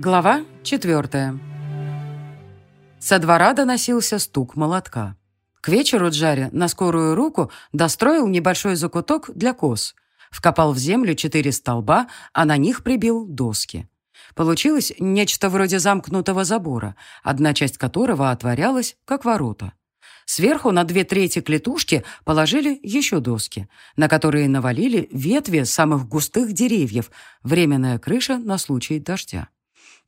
Глава четвертая. Со двора доносился стук молотка. К вечеру Джари на скорую руку достроил небольшой закуток для коз. Вкопал в землю четыре столба, а на них прибил доски. Получилось нечто вроде замкнутого забора, одна часть которого отворялась, как ворота. Сверху на две трети клетушки положили еще доски, на которые навалили ветви самых густых деревьев, временная крыша на случай дождя.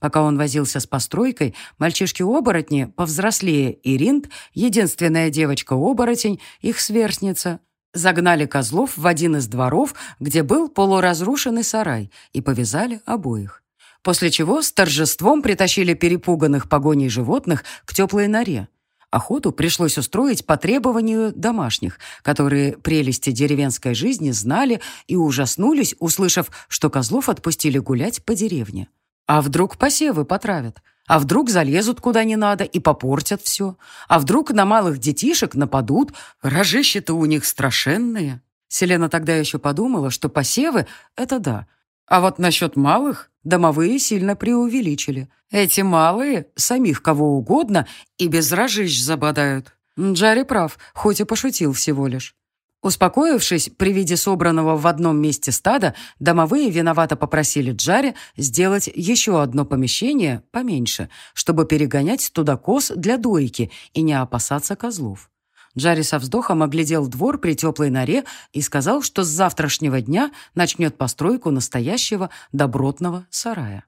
Пока он возился с постройкой, мальчишки-оборотни, повзрослее и Ринд, единственная девочка-оборотень, их сверстница, загнали козлов в один из дворов, где был полуразрушенный сарай, и повязали обоих. После чего с торжеством притащили перепуганных погоней животных к теплой норе. Охоту пришлось устроить по требованию домашних, которые прелести деревенской жизни знали и ужаснулись, услышав, что козлов отпустили гулять по деревне. А вдруг посевы потравят? А вдруг залезут куда не надо и попортят все? А вдруг на малых детишек нападут? Рожища-то у них страшенные. Селена тогда еще подумала, что посевы — это да. А вот насчет малых домовые сильно преувеличили. Эти малые самих кого угодно и без рожищ забодают. Джарри прав, хоть и пошутил всего лишь. Успокоившись при виде собранного в одном месте стада, домовые виновато попросили Джаре сделать еще одно помещение поменьше, чтобы перегонять туда коз для дойки и не опасаться козлов. Джарри со вздохом оглядел двор при теплой норе и сказал, что с завтрашнего дня начнет постройку настоящего добротного сарая.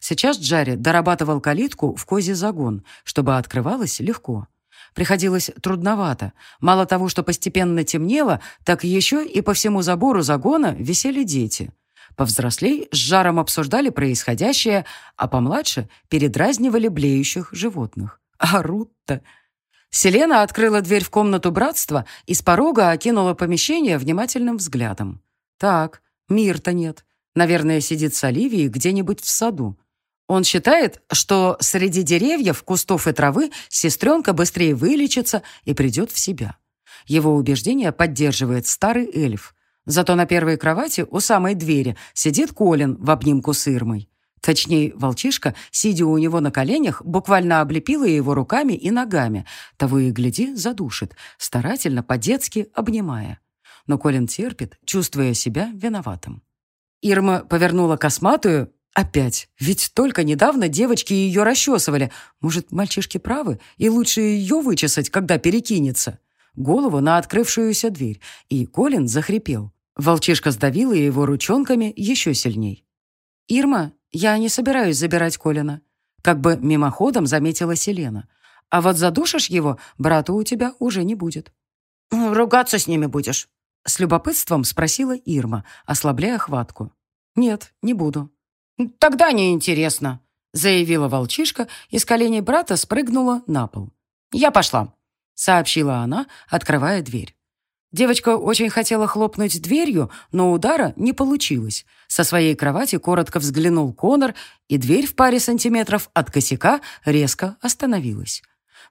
Сейчас Джарри дорабатывал калитку в козий загон, чтобы открывалось легко приходилось трудновато. Мало того, что постепенно темнело, так еще и по всему забору загона висели дети. Повзрослей с жаром обсуждали происходящее, а помладше передразнивали блеющих животных. Орут-то! Селена открыла дверь в комнату братства и с порога окинула помещение внимательным взглядом. Так, мир-то нет. Наверное, сидит с Оливией где-нибудь в саду. Он считает, что среди деревьев, кустов и травы сестренка быстрее вылечится и придет в себя. Его убеждение поддерживает старый эльф. Зато на первой кровати у самой двери сидит Колин в обнимку с Ирмой. Точнее, волчишка, сидя у него на коленях, буквально облепила его руками и ногами. Того и гляди, задушит, старательно, по-детски обнимая. Но Колин терпит, чувствуя себя виноватым. Ирма повернула косматую, Опять. Ведь только недавно девочки ее расчесывали. Может, мальчишки правы, и лучше ее вычесать, когда перекинется. Голову на открывшуюся дверь, и Колин захрипел. Волчишка сдавила его ручонками еще сильней. «Ирма, я не собираюсь забирать Колина», как бы мимоходом заметила Селена. «А вот задушишь его, брата у тебя уже не будет». «Ругаться с ними будешь?» С любопытством спросила Ирма, ослабляя хватку. «Нет, не буду», «Тогда неинтересно», — заявила волчишка и с коленей брата спрыгнула на пол. «Я пошла», — сообщила она, открывая дверь. Девочка очень хотела хлопнуть дверью, но удара не получилось. Со своей кровати коротко взглянул Конор, и дверь в паре сантиметров от косяка резко остановилась.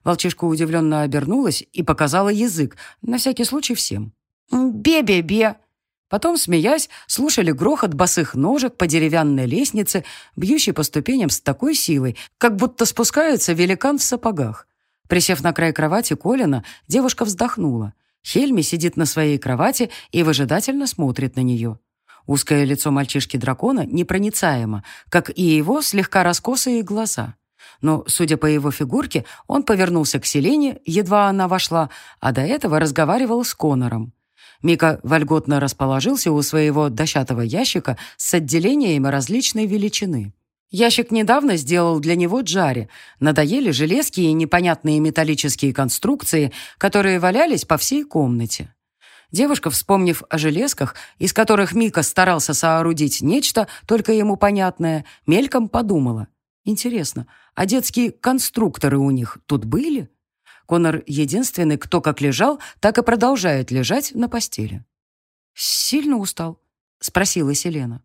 Волчишка удивленно обернулась и показала язык, на всякий случай всем. «Бе-бе-бе», Потом, смеясь, слушали грохот босых ножек по деревянной лестнице, бьющей по ступеням с такой силой, как будто спускается великан в сапогах. Присев на край кровати Колина, девушка вздохнула. Хельми сидит на своей кровати и выжидательно смотрит на нее. Узкое лицо мальчишки-дракона непроницаемо, как и его слегка раскосые глаза. Но, судя по его фигурке, он повернулся к Селене, едва она вошла, а до этого разговаривал с Конором. Мика вольготно расположился у своего дощатого ящика с отделениями различной величины. Ящик недавно сделал для него Джари. Надоели железки и непонятные металлические конструкции, которые валялись по всей комнате. Девушка, вспомнив о железках, из которых Мика старался соорудить нечто, только ему понятное, мельком подумала. Интересно, а детские конструкторы у них тут были? Конор единственный, кто как лежал, так и продолжает лежать на постели. «Сильно устал?» — спросила Селена.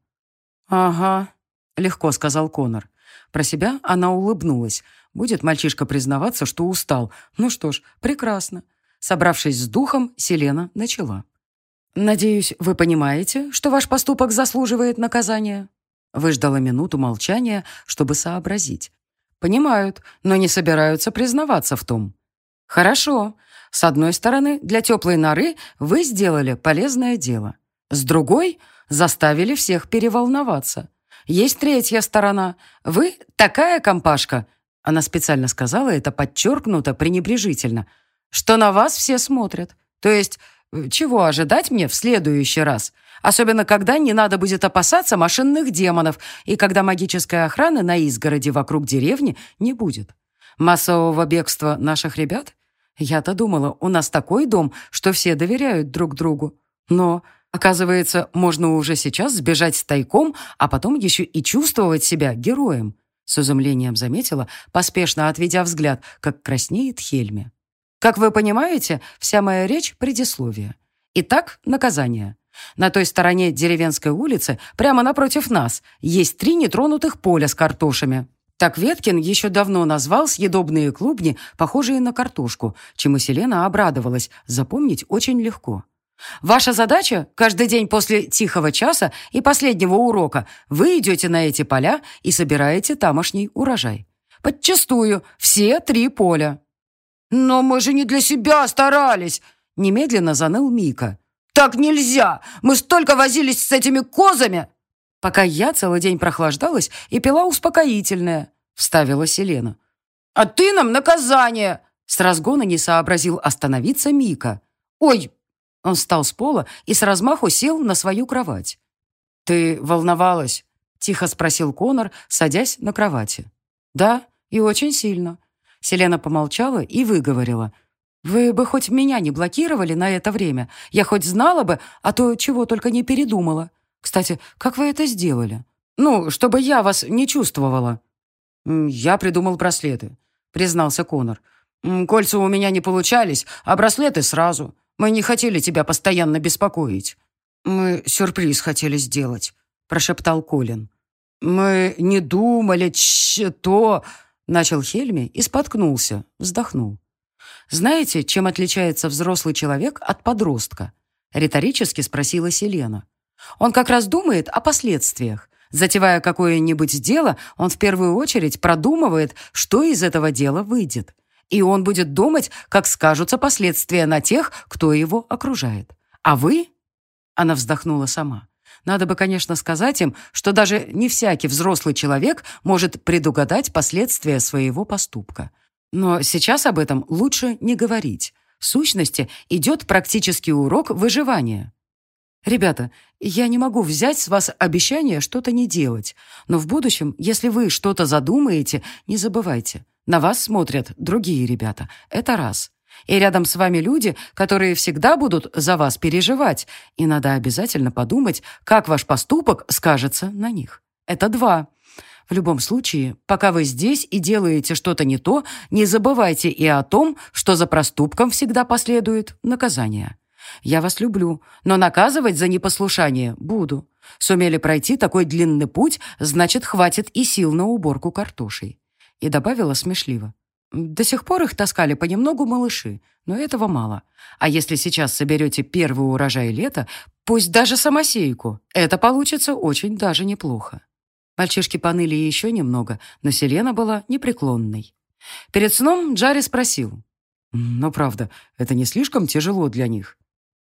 «Ага», — легко сказал Конор. Про себя она улыбнулась. Будет мальчишка признаваться, что устал. Ну что ж, прекрасно. Собравшись с духом, Селена начала. «Надеюсь, вы понимаете, что ваш поступок заслуживает наказания?» Выждала минуту молчания, чтобы сообразить. Понимают, но не собираются признаваться в том. Хорошо. С одной стороны, для теплой норы вы сделали полезное дело. С другой, заставили всех переволноваться. Есть третья сторона. Вы такая компашка, она специально сказала это подчеркнуто, пренебрежительно, что на вас все смотрят. То есть, э, чего ожидать мне в следующий раз? Особенно, когда не надо будет опасаться машинных демонов и когда магической охраны на изгороде вокруг деревни не будет. Массового бегства наших ребят? Я-то думала, у нас такой дом, что все доверяют друг другу. Но, оказывается, можно уже сейчас сбежать тайком, а потом еще и чувствовать себя героем. С изумлением заметила, поспешно отведя взгляд, как краснеет Хельме. Как вы понимаете, вся моя речь — предисловие. Итак, наказание. На той стороне деревенской улицы, прямо напротив нас, есть три нетронутых поля с картошами. Так Веткин еще давно назвал съедобные клубни, похожие на картошку, чему Селена обрадовалась, запомнить очень легко. Ваша задача каждый день после тихого часа и последнего урока вы идете на эти поля и собираете тамошний урожай. Подчастую, все три поля. «Но мы же не для себя старались!» Немедленно заныл Мика. «Так нельзя! Мы столько возились с этими козами!» «Пока я целый день прохлаждалась и пила успокоительное», — вставила Селена. «А ты нам наказание!» С разгона не сообразил остановиться Мика. «Ой!» Он встал с пола и с размаху сел на свою кровать. «Ты волновалась?» — тихо спросил Конор, садясь на кровати. «Да, и очень сильно». Селена помолчала и выговорила — вы бы хоть меня не блокировали на это время. Я хоть знала бы, а то чего только не передумала. Кстати, как вы это сделали? Ну, чтобы я вас не чувствовала. Я придумал браслеты, признался Конор. Кольца у меня не получались, а браслеты сразу. Мы не хотели тебя постоянно беспокоить. Мы сюрприз хотели сделать, прошептал Колин. Мы не думали, что... Начал Хельми и споткнулся, вздохнул. «Знаете, чем отличается взрослый человек от подростка?» Риторически спросила Селена. «Он как раз думает о последствиях. Затевая какое-нибудь дело, он в первую очередь продумывает, что из этого дела выйдет. И он будет думать, как скажутся последствия на тех, кто его окружает. А вы?» Она вздохнула сама. Надо бы, конечно, сказать им, что даже не всякий взрослый человек может предугадать последствия своего поступка. Но сейчас об этом лучше не говорить. В сущности, идет практический урок выживания. Ребята, я не могу взять с вас обещание что-то не делать, но в будущем, если вы что-то задумаете, не забывайте. На вас смотрят другие ребята. Это раз. И рядом с вами люди, которые всегда будут за вас переживать, и надо обязательно подумать, как ваш поступок скажется на них. Это два. В любом случае, пока вы здесь и делаете что-то не то, не забывайте и о том, что за проступком всегда последует наказание. Я вас люблю, но наказывать за непослушание буду. Сумели пройти такой длинный путь, значит, хватит и сил на уборку картошей. И добавила смешливо. До сих пор их таскали понемногу малыши, но этого мало. А если сейчас соберете первый урожай лета, пусть даже самосейку, это получится очень даже неплохо. Мальчишки поныли еще немного, но Селена была непреклонной. Перед сном Джарри спросил. «Но правда, это не слишком тяжело для них?»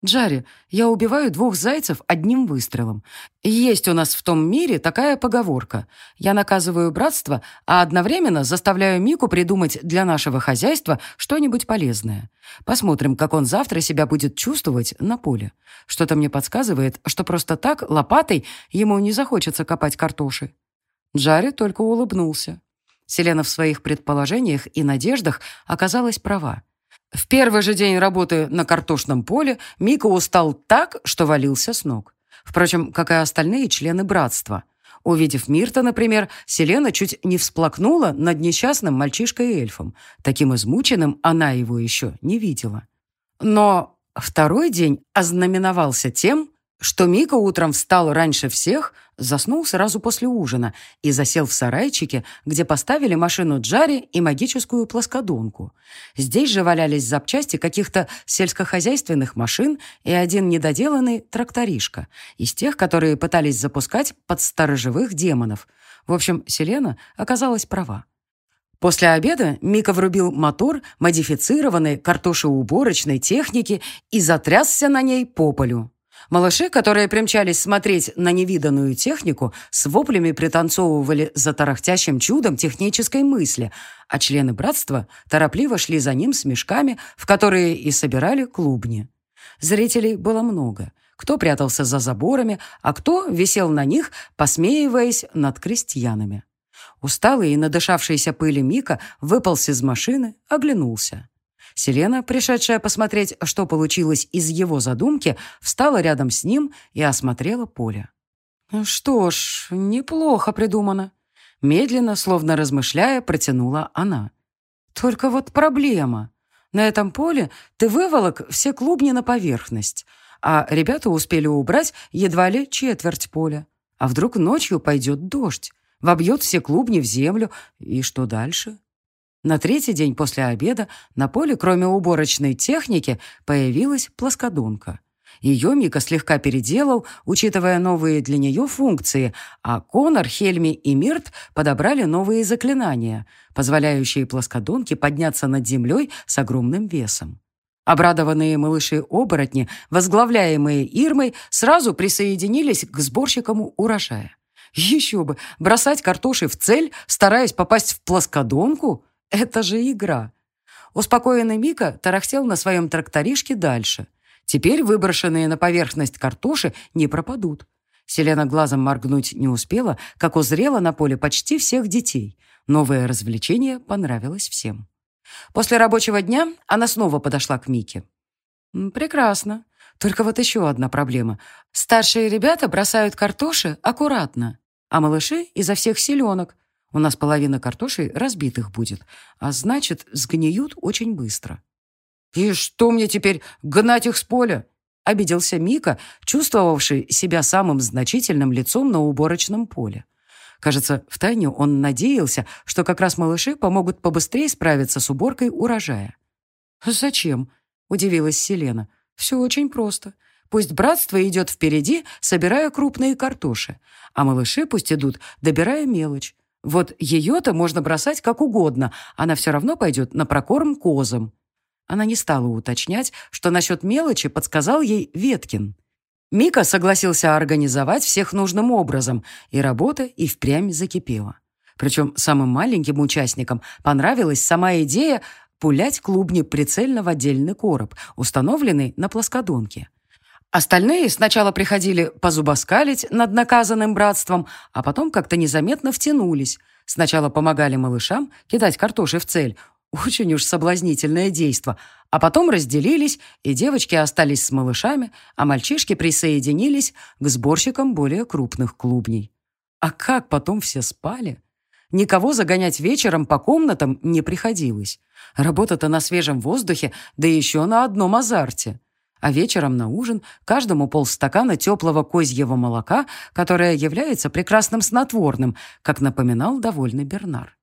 «Джарри, я убиваю двух зайцев одним выстрелом. Есть у нас в том мире такая поговорка. Я наказываю братство, а одновременно заставляю Мику придумать для нашего хозяйства что-нибудь полезное. Посмотрим, как он завтра себя будет чувствовать на поле. Что-то мне подсказывает, что просто так, лопатой, ему не захочется копать картоши». Джарри только улыбнулся. Селена в своих предположениях и надеждах оказалась права. В первый же день работы на картошном поле Мика устал так, что валился с ног. Впрочем, как и остальные члены братства. Увидев Мирта, например, Селена чуть не всплакнула над несчастным мальчишкой-эльфом. Таким измученным она его еще не видела. Но второй день ознаменовался тем, что Мика утром встал раньше всех, Заснул сразу после ужина и засел в сарайчике, где поставили машину Джари и магическую плоскодонку. Здесь же валялись запчасти каких-то сельскохозяйственных машин и один недоделанный тракторишка, из тех, которые пытались запускать под сторожевых демонов. В общем, Селена оказалась права. После обеда Мика врубил мотор модифицированной картошеуборочной техники и затрясся на ней по полю. Малыши, которые примчались смотреть на невиданную технику, с воплями пританцовывали за тарахтящим чудом технической мысли, а члены братства торопливо шли за ним с мешками, в которые и собирали клубни. Зрителей было много. Кто прятался за заборами, а кто висел на них, посмеиваясь над крестьянами. Усталый и надышавшийся пыли Мика выполз из машины, оглянулся. Селена, пришедшая посмотреть, что получилось из его задумки, встала рядом с ним и осмотрела поле. «Ну «Что ж, неплохо придумано», — медленно, словно размышляя, протянула она. «Только вот проблема. На этом поле ты выволок все клубни на поверхность, а ребята успели убрать едва ли четверть поля. А вдруг ночью пойдет дождь, вобьет все клубни в землю, и что дальше?» На третий день после обеда на поле, кроме уборочной техники, появилась плоскодонка. Ее Мика слегка переделал, учитывая новые для нее функции, а Конор, Хельми и Мирт подобрали новые заклинания, позволяющие плоскодонке подняться над землей с огромным весом. Обрадованные малыши-оборотни, возглавляемые Ирмой, сразу присоединились к сборщикам урожая. Еще бы, бросать картоши в цель, стараясь попасть в плоскодонку? Это же игра. Успокоенный Мика тарахтел на своем тракторишке дальше. Теперь выброшенные на поверхность картоши не пропадут. Селена глазом моргнуть не успела, как узрела на поле почти всех детей. Новое развлечение понравилось всем. После рабочего дня она снова подошла к Мике. «Прекрасно. Только вот еще одна проблема. Старшие ребята бросают картоши аккуратно, а малыши изо всех силенок. У нас половина картошей разбитых будет, а значит, сгниют очень быстро. «И что мне теперь, гнать их с поля?» — обиделся Мика, чувствовавший себя самым значительным лицом на уборочном поле. Кажется, втайне он надеялся, что как раз малыши помогут побыстрее справиться с уборкой урожая. «Зачем?» — удивилась Селена. «Все очень просто. Пусть братство идет впереди, собирая крупные картоши, а малыши пусть идут, добирая мелочь. Вот ее-то можно бросать как угодно, она все равно пойдет на прокорм козам. Она не стала уточнять, что насчет мелочи подсказал ей Веткин. Мика согласился организовать всех нужным образом, и работа и впрямь закипела. Причем самым маленьким участникам понравилась сама идея пулять клубни прицельно в отдельный короб, установленный на плоскодонке. Остальные сначала приходили позубоскалить над наказанным братством, а потом как-то незаметно втянулись. Сначала помогали малышам кидать картоши в цель. Очень уж соблазнительное действо. А потом разделились, и девочки остались с малышами, а мальчишки присоединились к сборщикам более крупных клубней. А как потом все спали? Никого загонять вечером по комнатам не приходилось. Работа-то на свежем воздухе, да еще на одном азарте. А вечером на ужин каждому полстакана теплого козьего молока, которое является прекрасным снотворным, как напоминал довольный Бернар.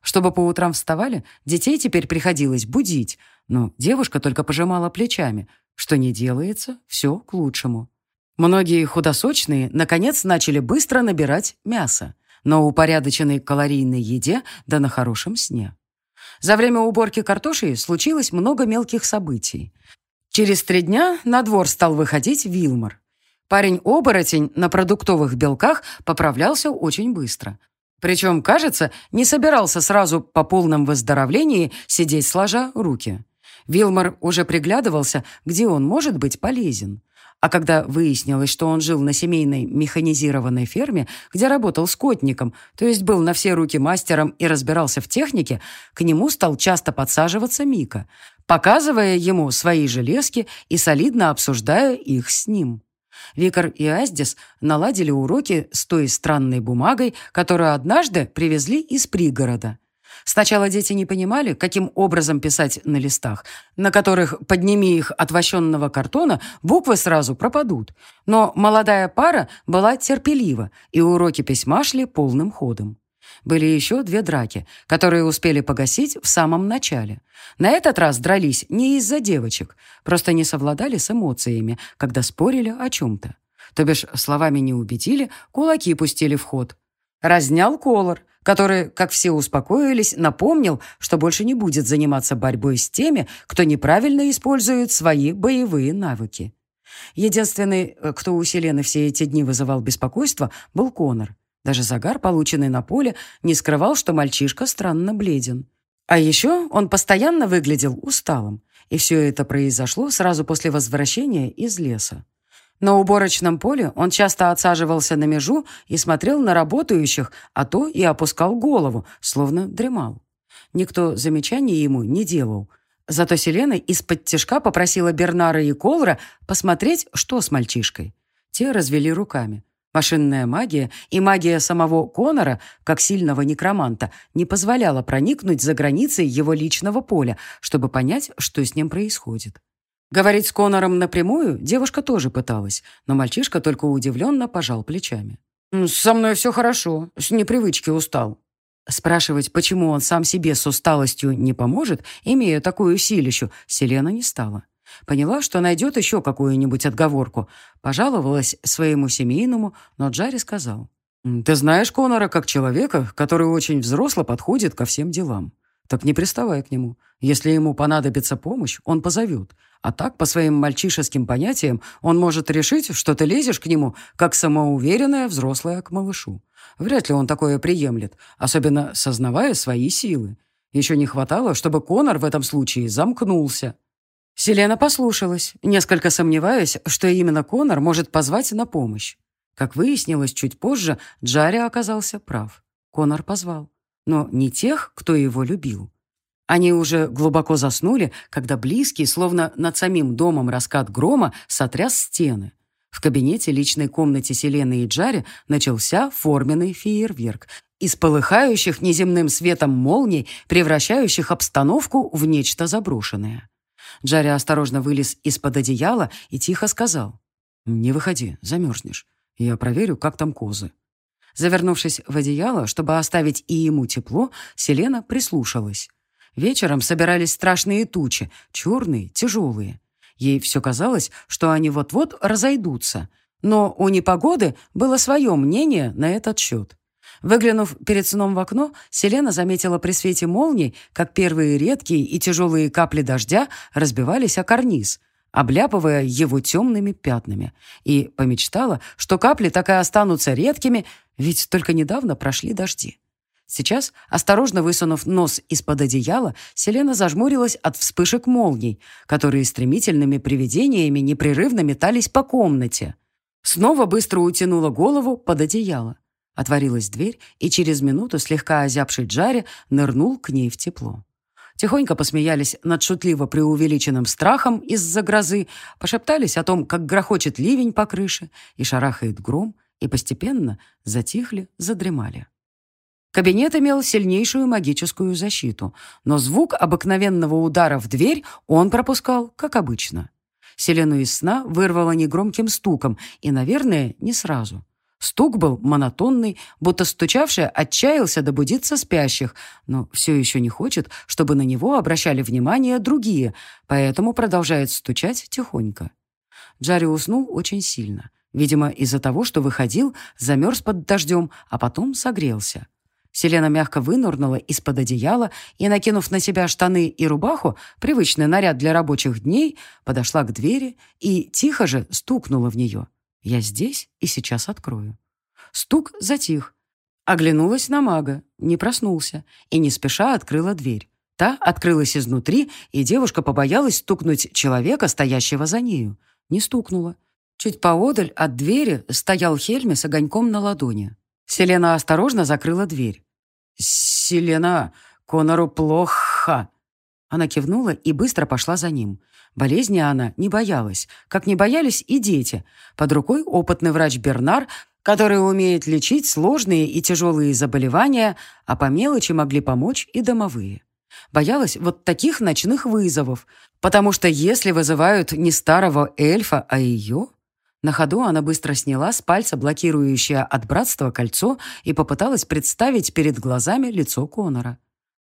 Чтобы по утрам вставали, детей теперь приходилось будить, но девушка только пожимала плечами. Что не делается, все к лучшему. Многие худосочные, наконец, начали быстро набирать мясо, но упорядоченной калорийной еде да на хорошем сне. За время уборки картоши случилось много мелких событий. Через три дня на двор стал выходить Вилмор. Парень-оборотень на продуктовых белках поправлялся очень быстро. Причем, кажется, не собирался сразу по полном выздоровлении сидеть сложа руки. Вилмор уже приглядывался, где он может быть полезен. А когда выяснилось, что он жил на семейной механизированной ферме, где работал скотником, то есть был на все руки мастером и разбирался в технике, к нему стал часто подсаживаться Мика, показывая ему свои железки и солидно обсуждая их с ним. Викар и Аздис наладили уроки с той странной бумагой, которую однажды привезли из пригорода. Сначала дети не понимали, каким образом писать на листах, на которых, подними их от вощенного картона, буквы сразу пропадут. Но молодая пара была терпелива, и уроки письма шли полным ходом. Были еще две драки, которые успели погасить в самом начале. На этот раз дрались не из-за девочек, просто не совладали с эмоциями, когда спорили о чем-то. То бишь, словами не убедили, кулаки пустили в ход. Разнял колор, который, как все успокоились, напомнил, что больше не будет заниматься борьбой с теми, кто неправильно использует свои боевые навыки. Единственный, э, кто у Селены все эти дни вызывал беспокойство, был Конор. Даже загар, полученный на поле, не скрывал, что мальчишка странно бледен. А еще он постоянно выглядел усталым, и все это произошло сразу после возвращения из леса. На уборочном поле он часто отсаживался на межу и смотрел на работающих, а то и опускал голову, словно дремал. Никто замечаний ему не делал. Зато Селена из-под тяжка попросила Бернара и Колра посмотреть, что с мальчишкой. Те развели руками. Машинная магия и магия самого Конора, как сильного некроманта, не позволяла проникнуть за границы его личного поля, чтобы понять, что с ним происходит. Говорить с Конором напрямую девушка тоже пыталась, но мальчишка только удивленно пожал плечами. «Со мной все хорошо, с непривычки устал». Спрашивать, почему он сам себе с усталостью не поможет, имея такую силищу, Селена не стала. Поняла, что найдет еще какую-нибудь отговорку. Пожаловалась своему семейному, но Джарри сказал. «Ты знаешь Конора как человека, который очень взросло подходит ко всем делам. Так не приставай к нему. Если ему понадобится помощь, он позовет. А так, по своим мальчишеским понятиям, он может решить, что ты лезешь к нему, как самоуверенная взрослая к малышу. Вряд ли он такое приемлет, особенно сознавая свои силы. Еще не хватало, чтобы Конор в этом случае замкнулся. Селена послушалась, несколько сомневаясь, что именно Конор может позвать на помощь. Как выяснилось чуть позже, Джарри оказался прав. Конор позвал. Но не тех, кто его любил. Они уже глубоко заснули, когда близкий, словно над самим домом раскат грома, сотряс стены. В кабинете личной комнате Селены и Джари начался форменный фейерверк из полыхающих неземным светом молний, превращающих обстановку в нечто заброшенное. Джарри осторожно вылез из-под одеяла и тихо сказал. «Не выходи, замерзнешь. Я проверю, как там козы». Завернувшись в одеяло, чтобы оставить и ему тепло, Селена прислушалась. Вечером собирались страшные тучи, черные, тяжелые. Ей все казалось, что они вот-вот разойдутся. Но у непогоды было свое мнение на этот счет. Выглянув перед сном в окно, Селена заметила при свете молний, как первые редкие и тяжелые капли дождя разбивались о карниз, обляпывая его темными пятнами, и помечтала, что капли так и останутся редкими, ведь только недавно прошли дожди. Сейчас, осторожно высунув нос из-под одеяла, Селена зажмурилась от вспышек молний, которые стремительными привидениями непрерывно метались по комнате. Снова быстро утянула голову под одеяло. Отворилась дверь, и через минуту слегка озябший Джари нырнул к ней в тепло. Тихонько посмеялись над шутливо преувеличенным страхом из-за грозы, пошептались о том, как грохочет ливень по крыше и шарахает гром, и постепенно затихли, задремали. Кабинет имел сильнейшую магическую защиту, но звук обыкновенного удара в дверь он пропускал, как обычно. Селену из сна вырвало негромким стуком и, наверное, не сразу. Стук был монотонный, будто стучавший отчаялся добудиться спящих, но все еще не хочет, чтобы на него обращали внимание другие, поэтому продолжает стучать тихонько. Джарри уснул очень сильно. Видимо, из-за того, что выходил, замерз под дождем, а потом согрелся. Селена мягко вынурнула из-под одеяла и, накинув на себя штаны и рубаху, привычный наряд для рабочих дней, подошла к двери и тихо же стукнула в нее. Я здесь и сейчас открою. Стук затих. Оглянулась на мага, не проснулся, и не спеша открыла дверь. Та открылась изнутри, и девушка побоялась стукнуть человека, стоящего за нею. Не стукнула. Чуть поодаль от двери стоял Хельми с огоньком на ладони. Селена осторожно закрыла дверь. «Селена, Конору плохо!» Она кивнула и быстро пошла за ним. Болезни она не боялась, как не боялись и дети. Под рукой опытный врач Бернар, который умеет лечить сложные и тяжелые заболевания, а по мелочи могли помочь и домовые. Боялась вот таких ночных вызовов, потому что если вызывают не старого эльфа, а ее... На ходу она быстро сняла с пальца блокирующее от братства кольцо и попыталась представить перед глазами лицо Конора.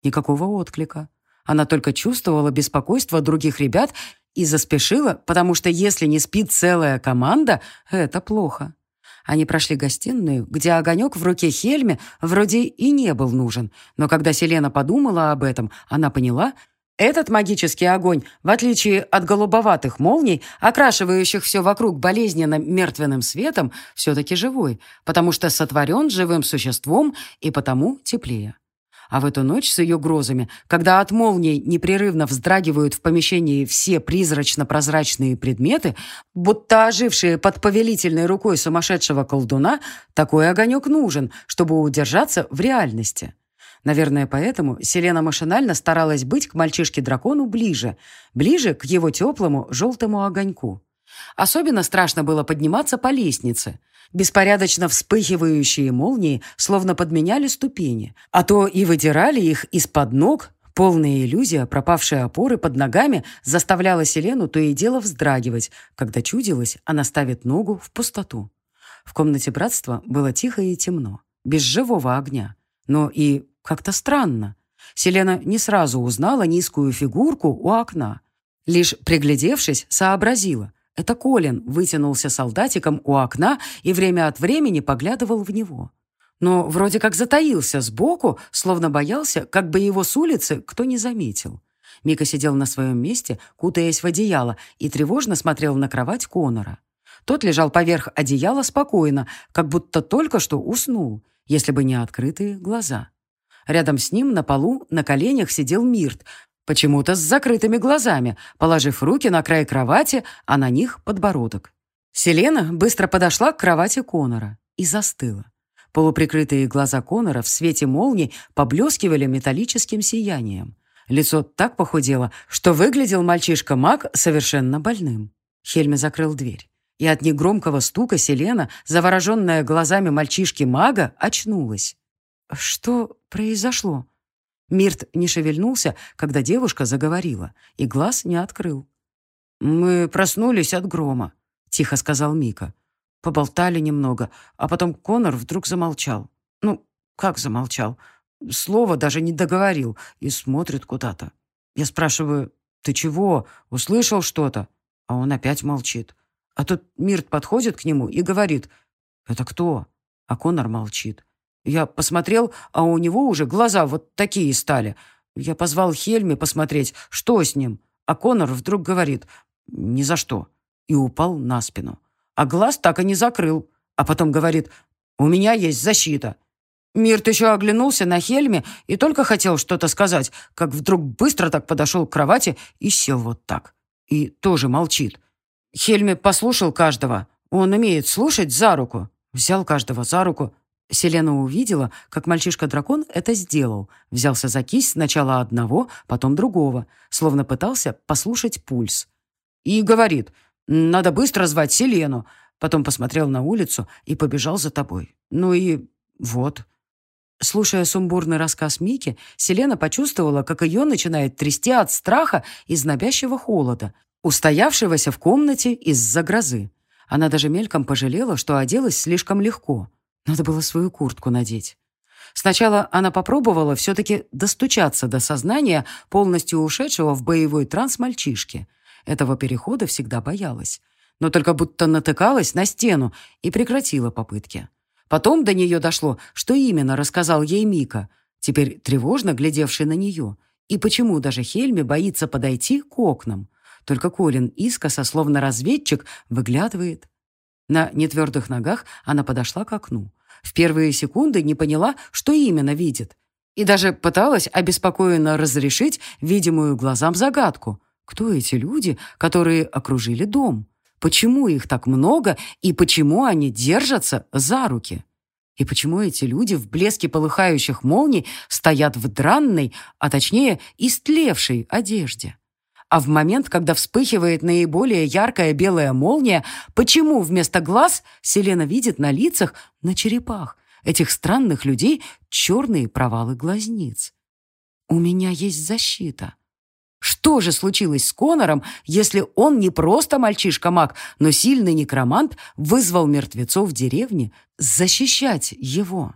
Никакого отклика. Она только чувствовала беспокойство других ребят и заспешила, потому что если не спит целая команда, это плохо. Они прошли гостиную, где огонек в руке Хельме вроде и не был нужен, но когда Селена подумала об этом, она поняла, этот магический огонь, в отличие от голубоватых молний, окрашивающих все вокруг болезненно мертвенным светом, все-таки живой, потому что сотворен живым существом и потому теплее. А в эту ночь с ее грозами, когда от молний непрерывно вздрагивают в помещении все призрачно-прозрачные предметы, будто ожившие под повелительной рукой сумасшедшего колдуна, такой огонек нужен, чтобы удержаться в реальности. Наверное, поэтому Селена машинально старалась быть к мальчишке-дракону ближе, ближе к его теплому желтому огоньку. Особенно страшно было подниматься по лестнице. Беспорядочно вспыхивающие молнии словно подменяли ступени, а то и выдирали их из-под ног. Полная иллюзия, пропавшие опоры под ногами, заставляла Селену то и дело вздрагивать, когда чудилось, она ставит ногу в пустоту. В комнате братства было тихо и темно, без живого огня. Но и как-то странно. Селена не сразу узнала низкую фигурку у окна. Лишь приглядевшись, сообразила. Это Колин вытянулся солдатиком у окна и время от времени поглядывал в него. Но вроде как затаился сбоку, словно боялся, как бы его с улицы кто не заметил. Мика сидел на своем месте, кутаясь в одеяло, и тревожно смотрел на кровать Конора. Тот лежал поверх одеяла спокойно, как будто только что уснул, если бы не открытые глаза. Рядом с ним на полу на коленях сидел Мирт, почему-то с закрытыми глазами, положив руки на край кровати, а на них подбородок. Селена быстро подошла к кровати Конора и застыла. Полуприкрытые глаза Конора в свете молний поблескивали металлическим сиянием. Лицо так похудело, что выглядел мальчишка-маг совершенно больным. Хельме закрыл дверь. И от негромкого стука Селена, завороженная глазами мальчишки-мага, очнулась. «Что произошло?» Мирт не шевельнулся, когда девушка заговорила, и глаз не открыл. «Мы проснулись от грома», — тихо сказал Мика. Поболтали немного, а потом Конор вдруг замолчал. Ну, как замолчал? Слово даже не договорил и смотрит куда-то. Я спрашиваю, «Ты чего? Услышал что-то?» А он опять молчит. А тут Мирт подходит к нему и говорит, «Это кто?» А Конор молчит. Я посмотрел, а у него уже глаза вот такие стали. Я позвал Хельми посмотреть, что с ним. А Конор вдруг говорит «Ни за что» и упал на спину. А глаз так и не закрыл. А потом говорит «У меня есть защита». Мирт еще оглянулся на Хельме и только хотел что-то сказать, как вдруг быстро так подошел к кровати и сел вот так. И тоже молчит. Хельме послушал каждого. Он умеет слушать за руку. Взял каждого за руку, Селена увидела, как мальчишка-дракон это сделал. Взялся за кисть сначала одного, потом другого, словно пытался послушать пульс. И говорит, надо быстро звать Селену. Потом посмотрел на улицу и побежал за тобой. Ну и вот. Слушая сумбурный рассказ Мики, Селена почувствовала, как ее начинает трясти от страха и знобящего холода, устоявшегося в комнате из-за грозы. Она даже мельком пожалела, что оделась слишком легко. Надо было свою куртку надеть. Сначала она попробовала все-таки достучаться до сознания полностью ушедшего в боевой транс мальчишки. Этого перехода всегда боялась. Но только будто натыкалась на стену и прекратила попытки. Потом до нее дошло, что именно рассказал ей Мика, теперь тревожно глядевший на нее. И почему даже Хельми боится подойти к окнам. Только Колин искоса, словно разведчик, выглядывает. На нетвердых ногах она подошла к окну. В первые секунды не поняла, что именно видит. И даже пыталась обеспокоенно разрешить видимую глазам загадку. Кто эти люди, которые окружили дом? Почему их так много и почему они держатся за руки? И почему эти люди в блеске полыхающих молний стоят в дранной, а точнее истлевшей одежде? А в момент, когда вспыхивает наиболее яркая белая молния, почему вместо глаз Селена видит на лицах, на черепах этих странных людей черные провалы глазниц? У меня есть защита. Что же случилось с Конором, если он не просто мальчишка-маг, но сильный некромант вызвал мертвецов в деревне защищать его?